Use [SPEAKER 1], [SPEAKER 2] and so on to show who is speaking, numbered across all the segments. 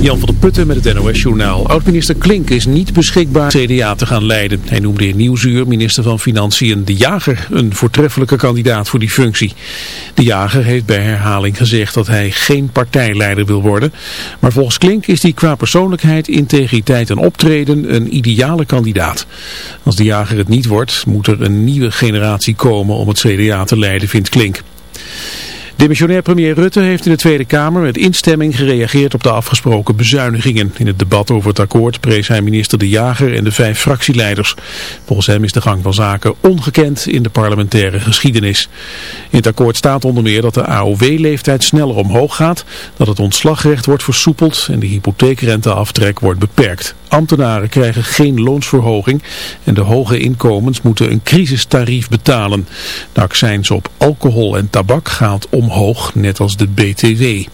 [SPEAKER 1] Jan van der Putten met het NOS-journaal. Oud-minister Klink is niet beschikbaar CDA te gaan leiden. Hij noemde in Nieuwsuur minister van Financiën De Jager een voortreffelijke kandidaat voor die functie. De Jager heeft bij herhaling gezegd dat hij geen partijleider wil worden. Maar volgens Klink is hij qua persoonlijkheid, integriteit en optreden een ideale kandidaat. Als De Jager het niet wordt, moet er een nieuwe generatie komen om het CDA te leiden, vindt Klink. Demissionair premier Rutte heeft in de Tweede Kamer met instemming gereageerd op de afgesproken bezuinigingen. In het debat over het akkoord prees hij minister De Jager en de vijf fractieleiders. Volgens hem is de gang van zaken ongekend in de parlementaire geschiedenis. In het akkoord staat onder meer dat de AOW-leeftijd sneller omhoog gaat, dat het ontslagrecht wordt versoepeld en de hypotheekrenteaftrek wordt beperkt. Ambtenaren krijgen geen loonsverhoging en de hoge inkomens moeten een crisistarief betalen. De accijns op alcohol en tabak gaat omhoog, net als de BTW.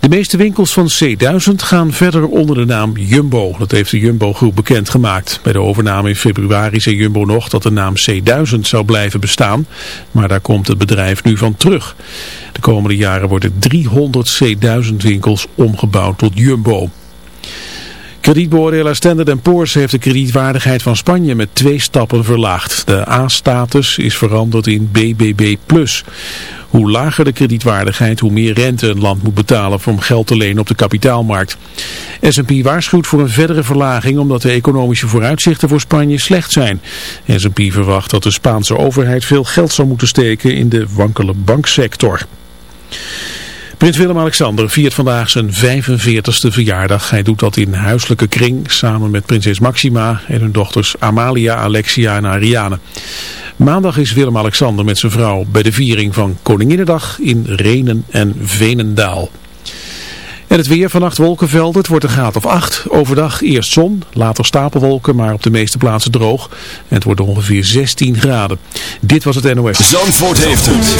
[SPEAKER 1] De meeste winkels van C1000 gaan verder onder de naam Jumbo. Dat heeft de Jumbo-groep bekendgemaakt. Bij de overname in februari zei Jumbo nog dat de naam C1000 zou blijven bestaan. Maar daar komt het bedrijf nu van terug. De komende jaren worden 300 C1000 winkels omgebouwd tot Jumbo. Kredietbeoordelaar Standard Poor's heeft de kredietwaardigheid van Spanje met twee stappen verlaagd. De A-status is veranderd in BBB+. Hoe lager de kredietwaardigheid, hoe meer rente een land moet betalen om geld te lenen op de kapitaalmarkt. S&P waarschuwt voor een verdere verlaging omdat de economische vooruitzichten voor Spanje slecht zijn. S&P verwacht dat de Spaanse overheid veel geld zal moeten steken in de wankele banksector. Prins Willem-Alexander viert vandaag zijn 45ste verjaardag. Hij doet dat in huiselijke kring samen met prinses Maxima en hun dochters Amalia, Alexia en Ariane. Maandag is Willem-Alexander met zijn vrouw bij de viering van Koninginnedag in Renen en Venendaal. En het weer vannacht wolkenvelden, het wordt een graad of 8. Overdag eerst zon, later stapelwolken, maar op de meeste plaatsen droog. En het wordt ongeveer 16 graden. Dit was het NOS.
[SPEAKER 2] Zandvoort heeft het.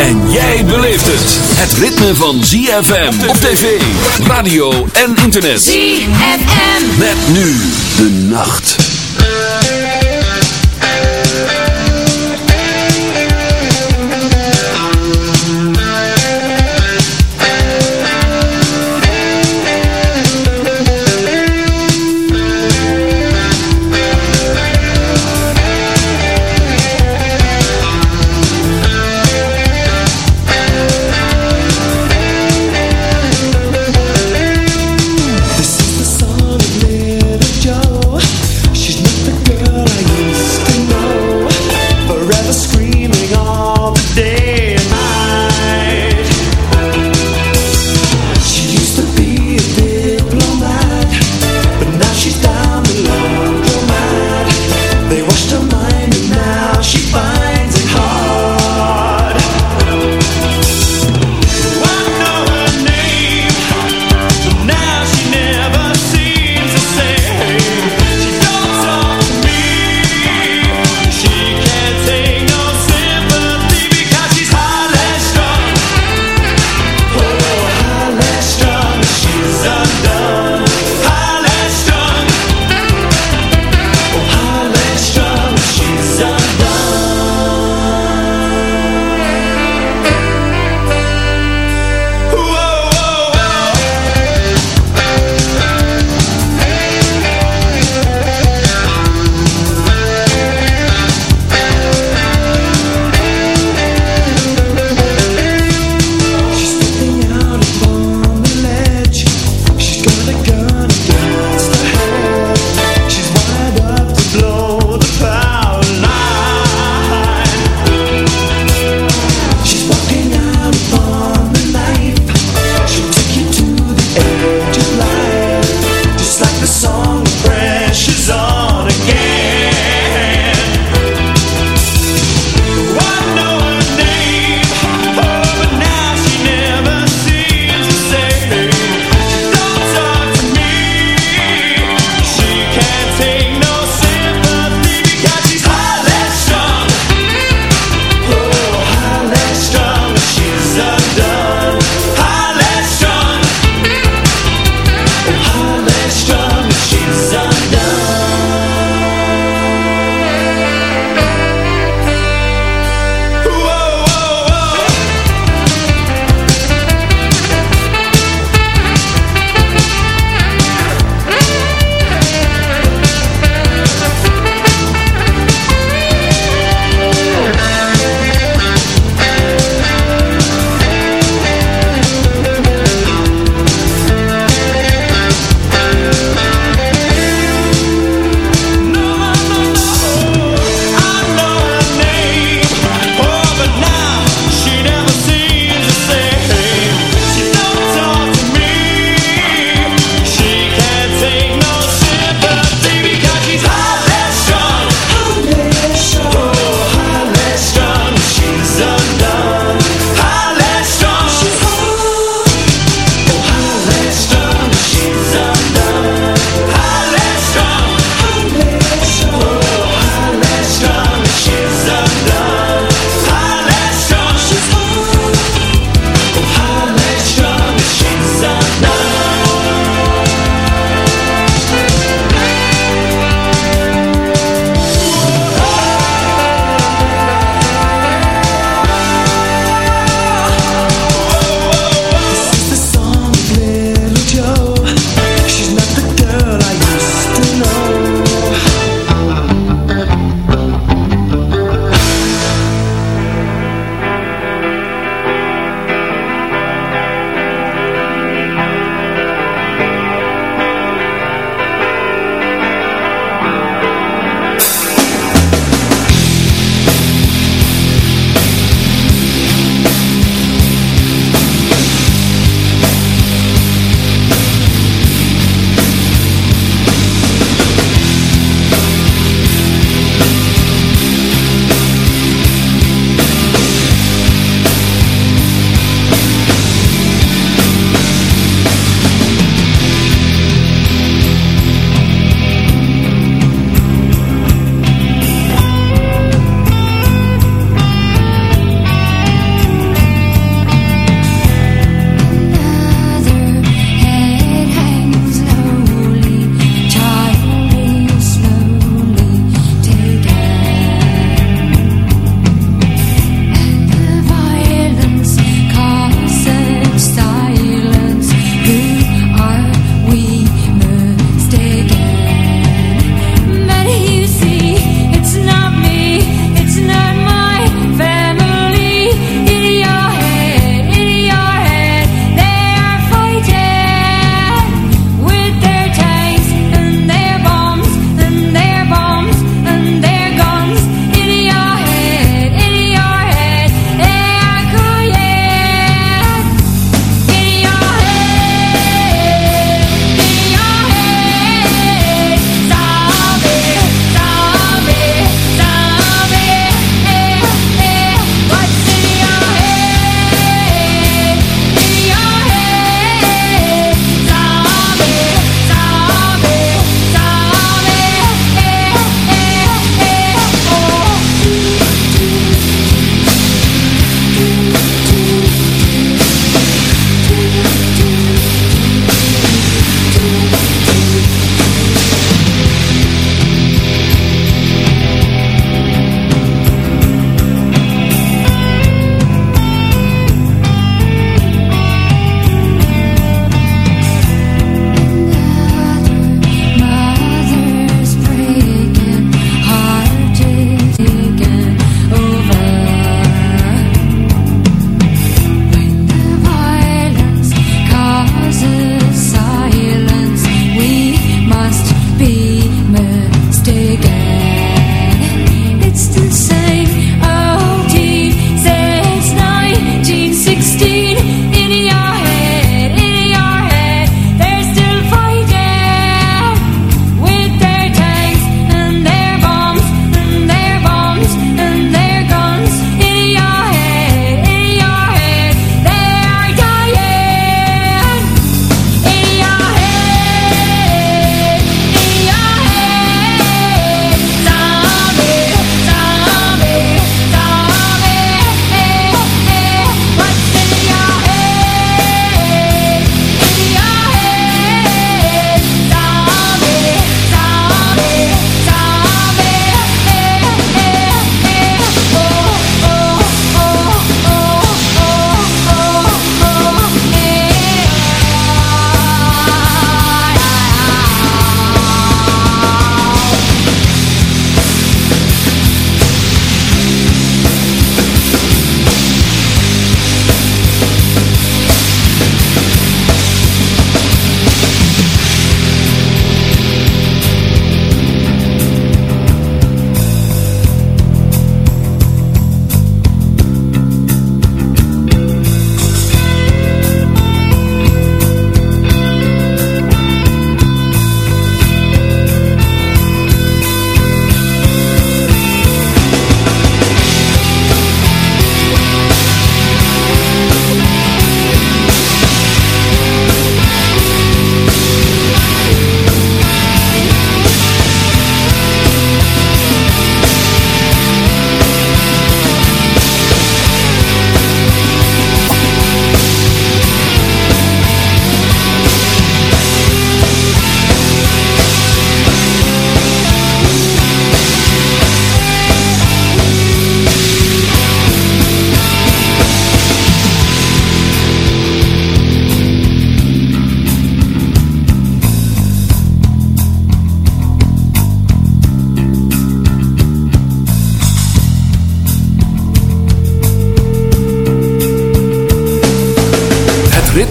[SPEAKER 2] En jij beleeft het. Het ritme van ZFM op tv, radio en internet.
[SPEAKER 3] ZFM.
[SPEAKER 2] Met nu de nacht.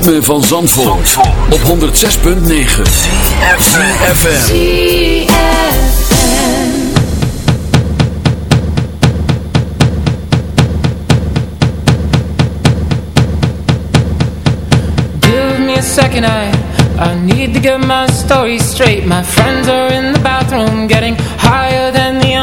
[SPEAKER 2] Ritme van Zandvoort, op 106.9 CFFM
[SPEAKER 3] Give me a second, I, I need to get my story straight. My friends are in the bathroom getting higher than the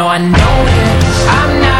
[SPEAKER 3] No, I know that I'm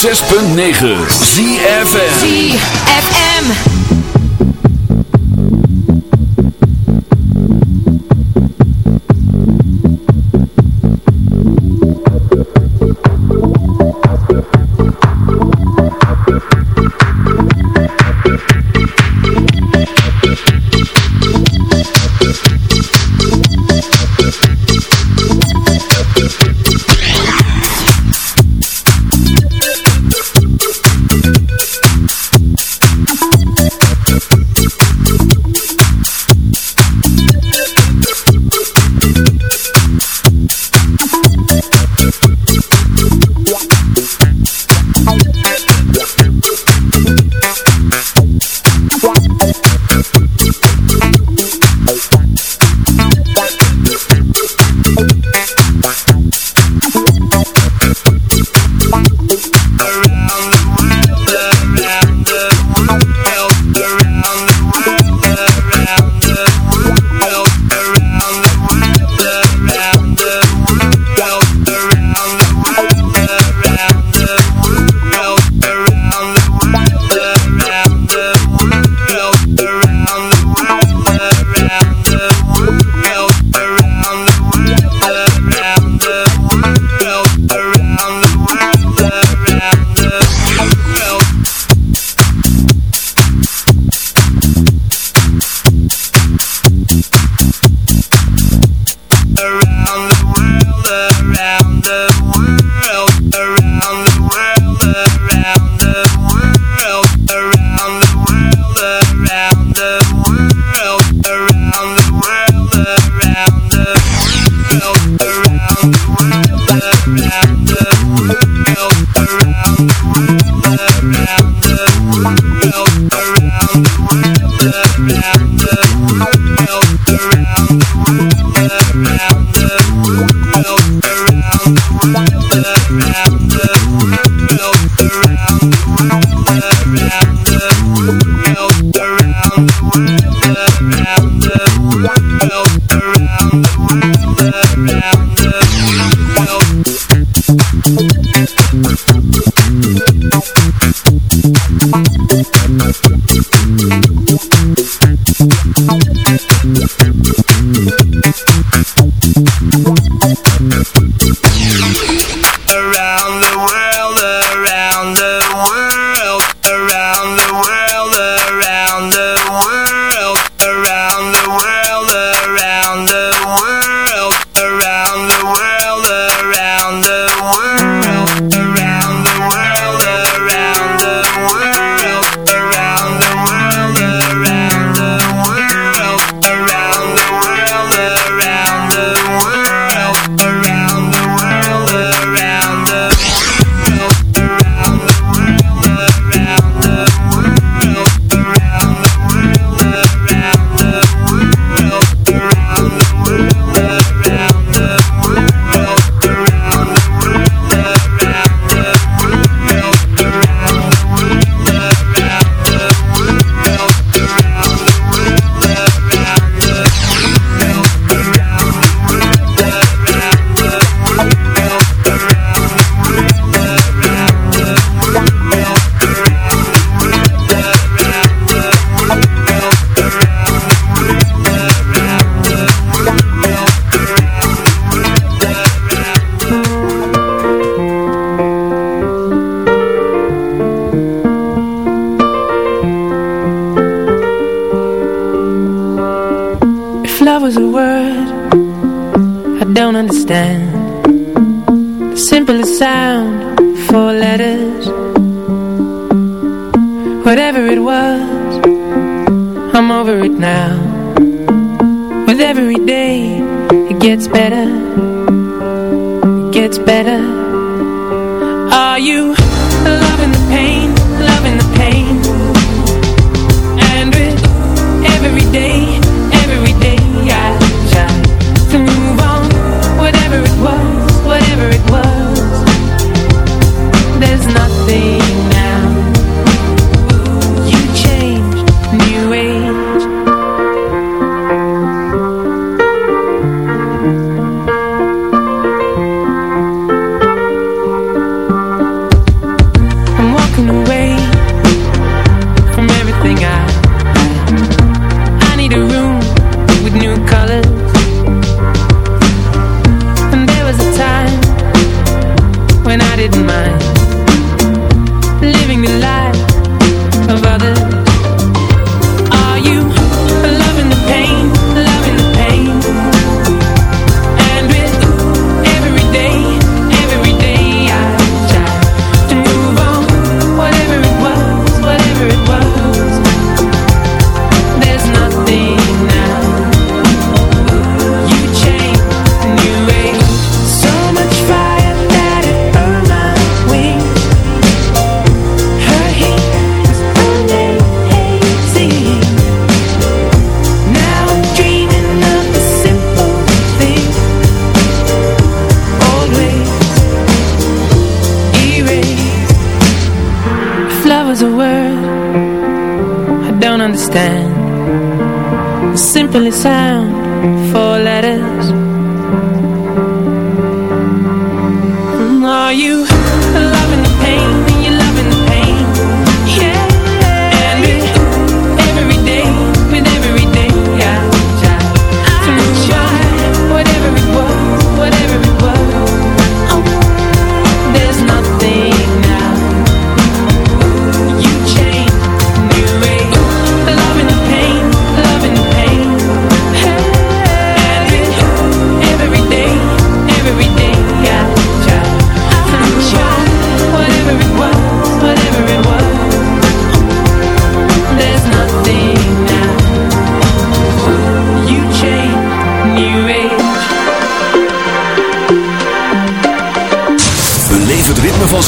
[SPEAKER 2] 106.9
[SPEAKER 3] ZFN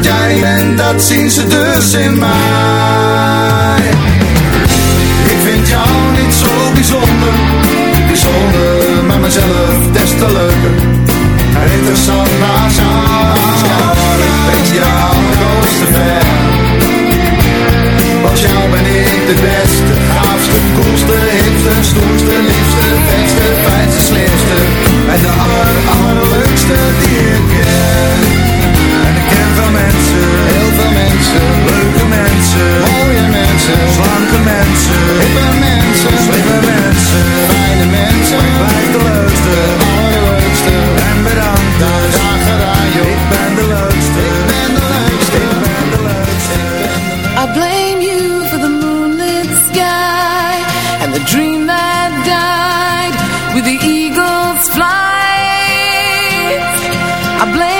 [SPEAKER 4] Wat jij bent, dat zien ze dus in mij. Ik vind jou niet zo bijzonder Bijzonder, maar mezelf des te leuker. Interessant naast jou Ik ben jouw grootste fan. Want jou ben ik de beste, gaafste, koelste, hipste, stoerste, liefste, beste, fijnste, slimste En de aller, allerleukste die ik ken En ik ken veel mensen, heel veel mensen. Leuke mensen,
[SPEAKER 5] mooie mensen.
[SPEAKER 6] Slanke mensen, hippe mensen. Slimme mensen, fijne mensen. Maar ik
[SPEAKER 5] blijf de leukste, de allerleukste. En bedankt dus, dag joh.
[SPEAKER 6] Ik ben de leukste, ik ben de leukste. Ik
[SPEAKER 5] ben de leukste. I
[SPEAKER 6] blame you for the moonlit
[SPEAKER 5] sky and the dream that died with the eagles flight. I blame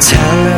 [SPEAKER 6] tell her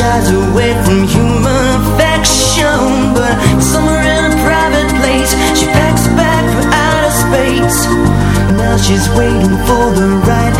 [SPEAKER 7] shies away from human affection But somewhere in a private place She packs a bag for outer space. Now she's waiting for the right